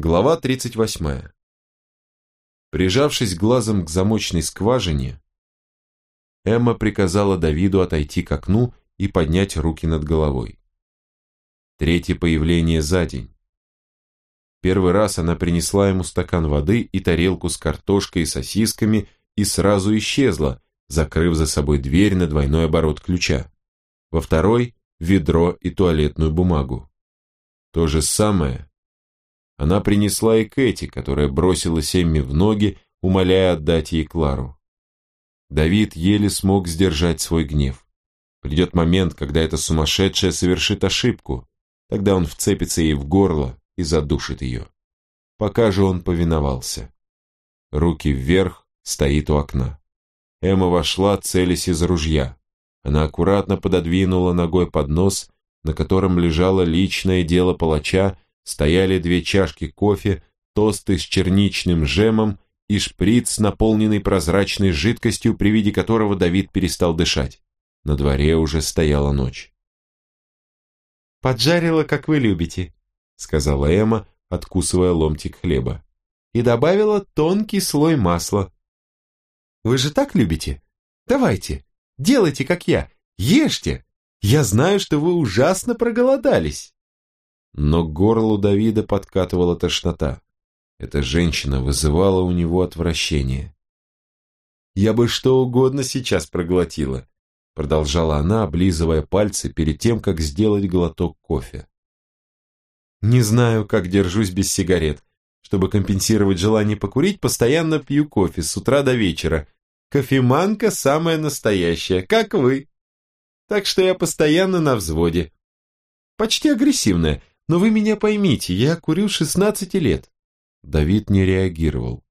Глава 38. Прижавшись глазом к замочной скважине, Эмма приказала Давиду отойти к окну и поднять руки над головой. Третье появление за день. Первый раз она принесла ему стакан воды и тарелку с картошкой и сосисками и сразу исчезла, закрыв за собой дверь на двойной оборот ключа. Во второй – ведро и туалетную бумагу. То же самое она принесла и Кэти, которая бросила Эмми в ноги, умоляя отдать ей Клару. Давид еле смог сдержать свой гнев. Придет момент, когда эта сумасшедшая совершит ошибку, тогда он вцепится ей в горло и задушит ее. Пока же он повиновался. Руки вверх, стоит у окна. Эмма вошла, целясь из ружья. Она аккуратно пододвинула ногой поднос, на котором лежало личное дело палача, стояли две чашки кофе, тосты с черничным джемом и шприц, наполненный прозрачной жидкостью, при виде которого Давид перестал дышать. На дворе уже стояла ночь. «Поджарила, как вы любите», — сказала Эмма, откусывая ломтик хлеба. «И добавила тонкий слой масла». «Вы же так любите? Давайте, делайте, как я, ешьте. Я знаю, что вы ужасно проголодались» но к горлу Давида подкатывала тошнота. Эта женщина вызывала у него отвращение. «Я бы что угодно сейчас проглотила», продолжала она, облизывая пальцы перед тем, как сделать глоток кофе. «Не знаю, как держусь без сигарет. Чтобы компенсировать желание покурить, постоянно пью кофе с утра до вечера. Кофеманка самая настоящая, как вы. Так что я постоянно на взводе. Почти агрессивная, но вы меня поймите, я курю 16 лет. Давид не реагировал,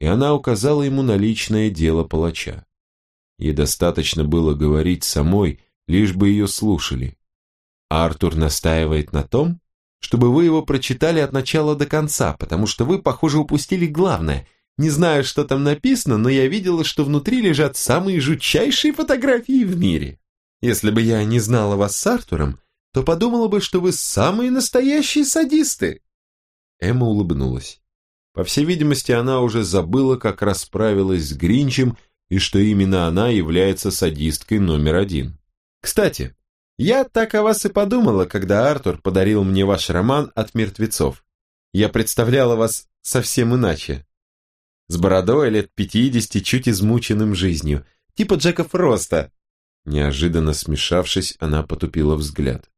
и она указала ему на личное дело палача. Ей достаточно было говорить самой, лишь бы ее слушали. Артур настаивает на том, чтобы вы его прочитали от начала до конца, потому что вы, похоже, упустили главное. Не знаю, что там написано, но я видела, что внутри лежат самые жутчайшие фотографии в мире. Если бы я не знала вас с Артуром, то подумала бы, что вы самые настоящие садисты. Эмма улыбнулась. По всей видимости, она уже забыла, как расправилась с Гринчем и что именно она является садисткой номер один. Кстати, я так о вас и подумала, когда Артур подарил мне ваш роман «От мертвецов». Я представляла вас совсем иначе. С бородой лет пятидесяти, чуть измученным жизнью, типа Джека Фроста. Неожиданно смешавшись, она потупила взгляд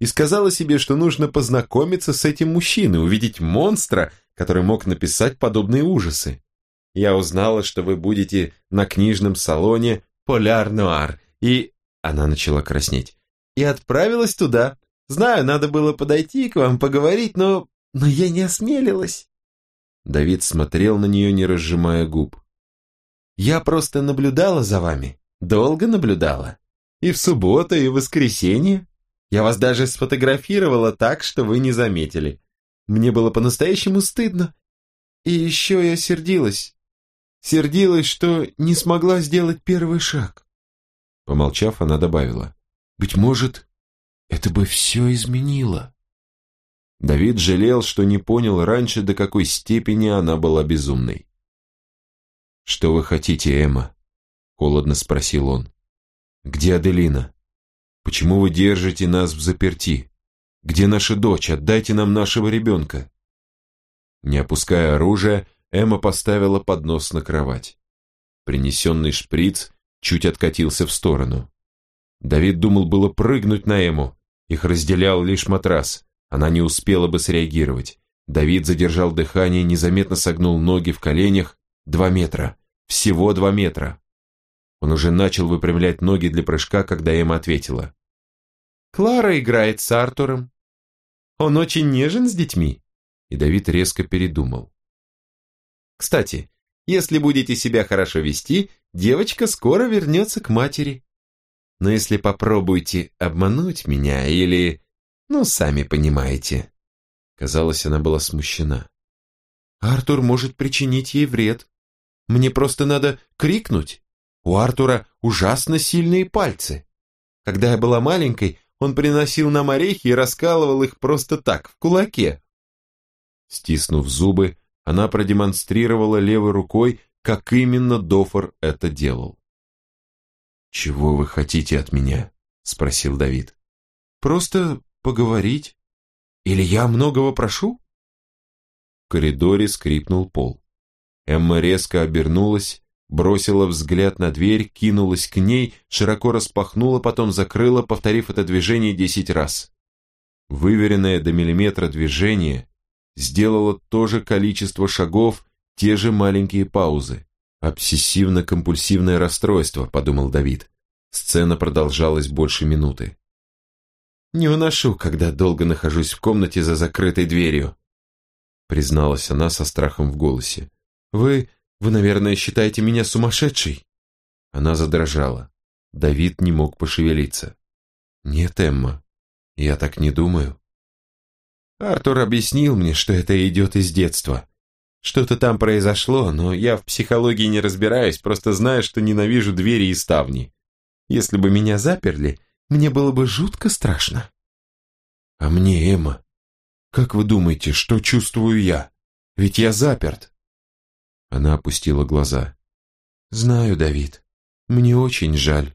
и сказала себе, что нужно познакомиться с этим мужчиной, увидеть монстра, который мог написать подобные ужасы. Я узнала, что вы будете на книжном салоне «Поляр Нуар», и... Она начала краснеть. И отправилась туда. Знаю, надо было подойти к вам, поговорить, но... Но я не осмелилась. Давид смотрел на нее, не разжимая губ. Я просто наблюдала за вами. Долго наблюдала. И в субботу, и в воскресенье. Я вас даже сфотографировала так, что вы не заметили. Мне было по-настоящему стыдно. И еще я сердилась. Сердилась, что не смогла сделать первый шаг. Помолчав, она добавила. Быть может, это бы все изменило. Давид жалел, что не понял раньше, до какой степени она была безумной. «Что вы хотите, Эмма?» – холодно спросил он. «Где Аделина?» Почему вы держите нас в заперти? Где наша дочь? Отдайте нам нашего ребенка!» Не опуская оружие, Эмма поставила поднос на кровать. Принесенный шприц чуть откатился в сторону. Давид думал было прыгнуть на Эму. Их разделял лишь матрас. Она не успела бы среагировать. Давид задержал дыхание, незаметно согнул ноги в коленях. Два метра. Всего два метра. Он уже начал выпрямлять ноги для прыжка, когда Эмма ответила. Клара играет с Артуром. Он очень нежен с детьми. И Давид резко передумал. Кстати, если будете себя хорошо вести, девочка скоро вернется к матери. Но если попробуете обмануть меня или... Ну, сами понимаете. Казалось, она была смущена. Артур может причинить ей вред. Мне просто надо крикнуть. У Артура ужасно сильные пальцы. Когда я была маленькой, он приносил нам орехи и раскалывал их просто так, в кулаке. Стиснув зубы, она продемонстрировала левой рукой, как именно Дофор это делал. «Чего вы хотите от меня?» – спросил Давид. «Просто поговорить. Или я многого прошу?» В коридоре скрипнул пол. Эмма резко обернулась, бросила взгляд на дверь, кинулась к ней, широко распахнула, потом закрыла, повторив это движение десять раз. Выверенное до миллиметра движение сделало то же количество шагов, те же маленькие паузы. «Обсессивно-компульсивное расстройство», — подумал Давид. Сцена продолжалась больше минуты. «Не выношу, когда долго нахожусь в комнате за закрытой дверью», призналась она со страхом в голосе. «Вы, вы, наверное, считаете меня сумасшедшей?» Она задрожала. Давид не мог пошевелиться. «Нет, Эмма, я так не думаю». Артур объяснил мне, что это идет из детства. Что-то там произошло, но я в психологии не разбираюсь, просто знаю, что ненавижу двери и ставни. Если бы меня заперли, мне было бы жутко страшно. А мне, Эмма, как вы думаете, что чувствую я? Ведь я заперт. Она опустила глаза. Знаю, Давид, мне очень жаль.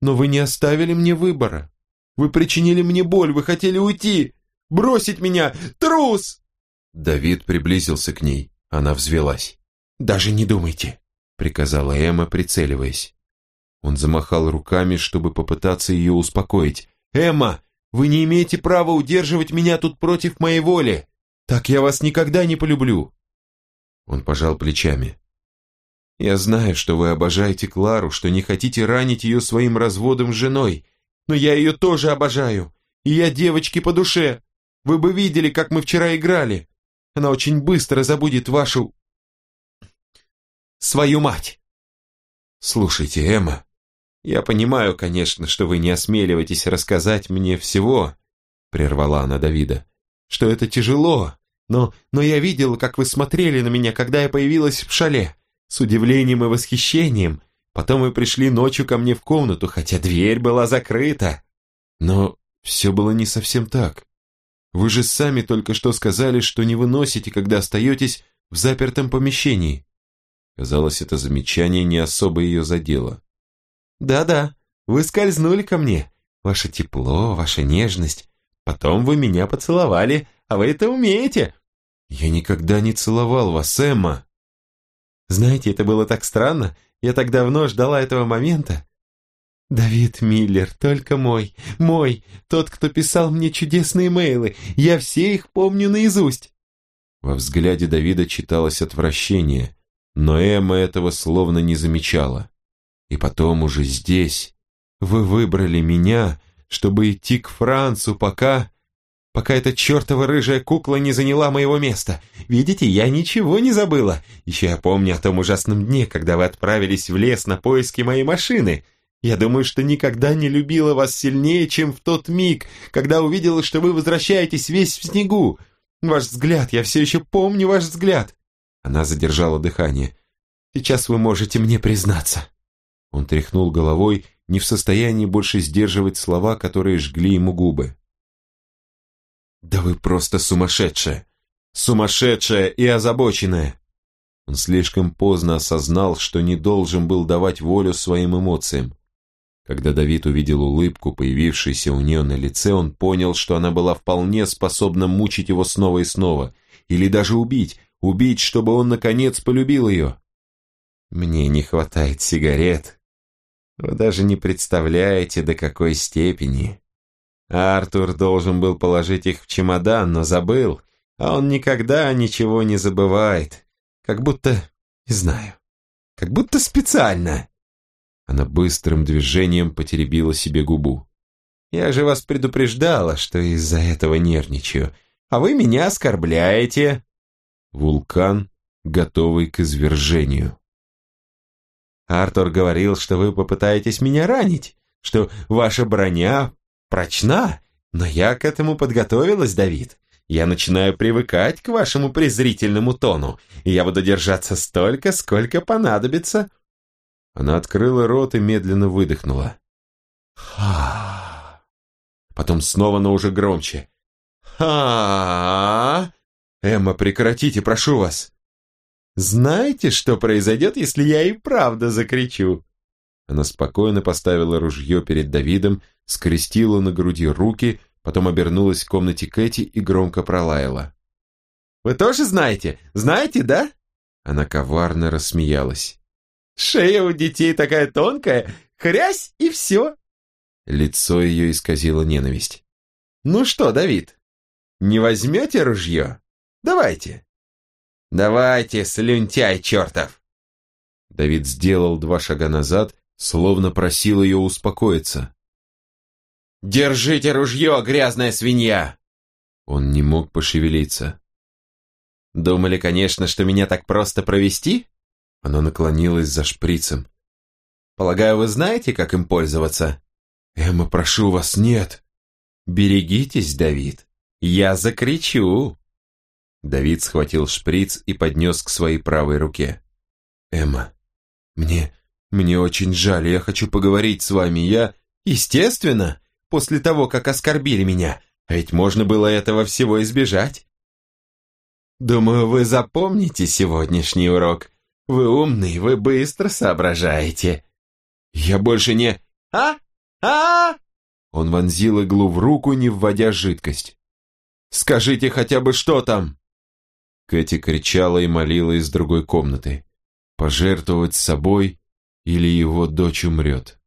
Но вы не оставили мне выбора. Вы причинили мне боль, вы хотели уйти, бросить меня, трус! Давид приблизился к ней, она взвелась. «Даже не думайте», — приказала Эмма, прицеливаясь. Он замахал руками, чтобы попытаться ее успокоить. «Эмма, вы не имеете права удерживать меня тут против моей воли! Так я вас никогда не полюблю!» Он пожал плечами. «Я знаю, что вы обожаете Клару, что не хотите ранить ее своим разводом с женой, но я ее тоже обожаю, и я девочки по душе. Вы бы видели, как мы вчера играли. Она очень быстро забудет вашу... свою мать!» «Слушайте, Эмма, «Я понимаю, конечно, что вы не осмеливаетесь рассказать мне всего», прервала она Давида, «что это тяжело, но, но я видела, как вы смотрели на меня, когда я появилась в шале, с удивлением и восхищением. Потом вы пришли ночью ко мне в комнату, хотя дверь была закрыта. Но все было не совсем так. Вы же сами только что сказали, что не выносите, когда остаетесь в запертом помещении». Казалось, это замечание не особо ее задело. Да-да, вы скользнули ко мне. Ваше тепло, ваша нежность. Потом вы меня поцеловали, а вы это умеете. Я никогда не целовал вас, Эмма. Знаете, это было так странно. Я так давно ждала этого момента. Давид Миллер, только мой, мой, тот, кто писал мне чудесные мейлы. Я все их помню наизусть. Во взгляде Давида читалось отвращение, но Эмма этого словно не замечала. И потом уже здесь вы выбрали меня, чтобы идти к Францу, пока... Пока эта чертова рыжая кукла не заняла моего места. Видите, я ничего не забыла. Еще я помню о том ужасном дне, когда вы отправились в лес на поиски моей машины. Я думаю, что никогда не любила вас сильнее, чем в тот миг, когда увидела, что вы возвращаетесь весь в снегу. Ваш взгляд, я все еще помню ваш взгляд. Она задержала дыхание. Сейчас вы можете мне признаться. Он тряхнул головой, не в состоянии больше сдерживать слова, которые жгли ему губы. «Да вы просто сумасшедшая! Сумасшедшая и озабоченная!» Он слишком поздно осознал, что не должен был давать волю своим эмоциям. Когда Давид увидел улыбку, появившуюся у нее на лице, он понял, что она была вполне способна мучить его снова и снова, или даже убить, убить, чтобы он, наконец, полюбил ее. «Мне не хватает сигарет», вы даже не представляете, до какой степени. Артур должен был положить их в чемодан, но забыл, а он никогда ничего не забывает. Как будто, не знаю, как будто специально. Она быстрым движением потеребила себе губу. Я же вас предупреждала, что из-за этого нервничаю, а вы меня оскорбляете. Вулкан, готовый к извержению. Артур говорил, что вы попытаетесь меня ранить, что ваша броня прочна, но я к этому подготовилась, Давид. Я начинаю привыкать к вашему презрительному тону, и я буду держаться столько, сколько понадобится». Она открыла рот и медленно выдохнула. «Ха!» Потом снова, но уже громче. «Ха!» Эмма, прекратите, прошу вас. Знаете, что произойдет, если я и правда закричу? Она спокойно поставила ружье перед Давидом, скрестила на груди руки, потом обернулась в комнате Кэти и громко пролаяла. «Вы тоже знаете? Знаете, да?» Она коварно рассмеялась. «Шея у детей такая тонкая, хрясь и все!» Лицо ее исказило ненависть. «Ну что, Давид, не возьмете ружье? Давайте!» «Давайте, слюнтяй чертов!» Давид сделал два шага назад, словно просил ее успокоиться. «Держите ружье, грязная свинья!» Он не мог пошевелиться. «Думали, конечно, что меня так просто провести?» Она наклонилась за шприцем. «Полагаю, вы знаете, как им пользоваться?» «Эмма, прошу вас, нет!» «Берегитесь, Давид, я закричу!» Давид схватил шприц и поднес к своей правой руке. «Эмма, мне... мне очень жаль, я хочу поговорить с вами, я...» «Естественно, после того, как оскорбили меня, ведь можно было этого всего избежать. Думаю, вы запомните сегодняшний урок. Вы умный, вы быстро соображаете. Я больше не... А? А? Он вонзил иглу в руку, не вводя жидкость. «Скажите хотя бы, что там?» Кэти кричала и молила из другой комнаты. Пожертвовать собой или его дочь умрет.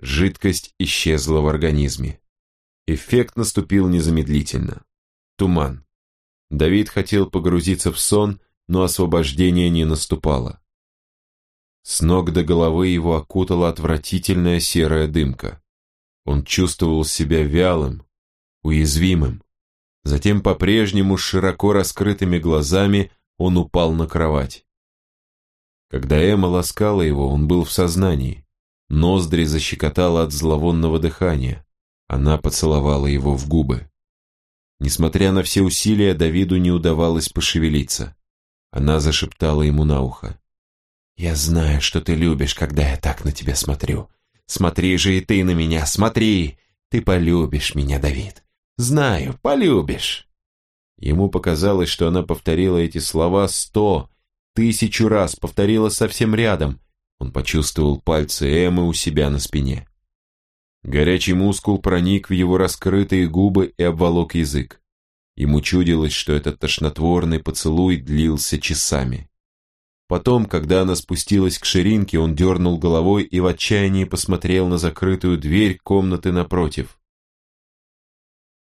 Жидкость исчезла в организме. Эффект наступил незамедлительно. Туман. Давид хотел погрузиться в сон, но освобождение не наступало. С ног до головы его окутала отвратительная серая дымка. Он чувствовал себя вялым, уязвимым. Затем по-прежнему с широко раскрытыми глазами он упал на кровать. Когда Эмма ласкала его, он был в сознании. Ноздри защекотало от зловонного дыхания. Она поцеловала его в губы. Несмотря на все усилия, Давиду не удавалось пошевелиться. Она зашептала ему на ухо. «Я знаю, что ты любишь, когда я так на тебя смотрю. Смотри же и ты на меня, смотри! Ты полюбишь меня, Давид. Знаю, полюбишь!» Ему показалось, что она повторила эти слова сто, тысячу раз, повторила совсем рядом. Он почувствовал пальцы Эммы у себя на спине. Горячий мускул проник в его раскрытые губы и обволок язык. Ему чудилось, что этот тошнотворный поцелуй длился часами. Потом, когда она спустилась к ширинке, он дернул головой и в отчаянии посмотрел на закрытую дверь комнаты напротив.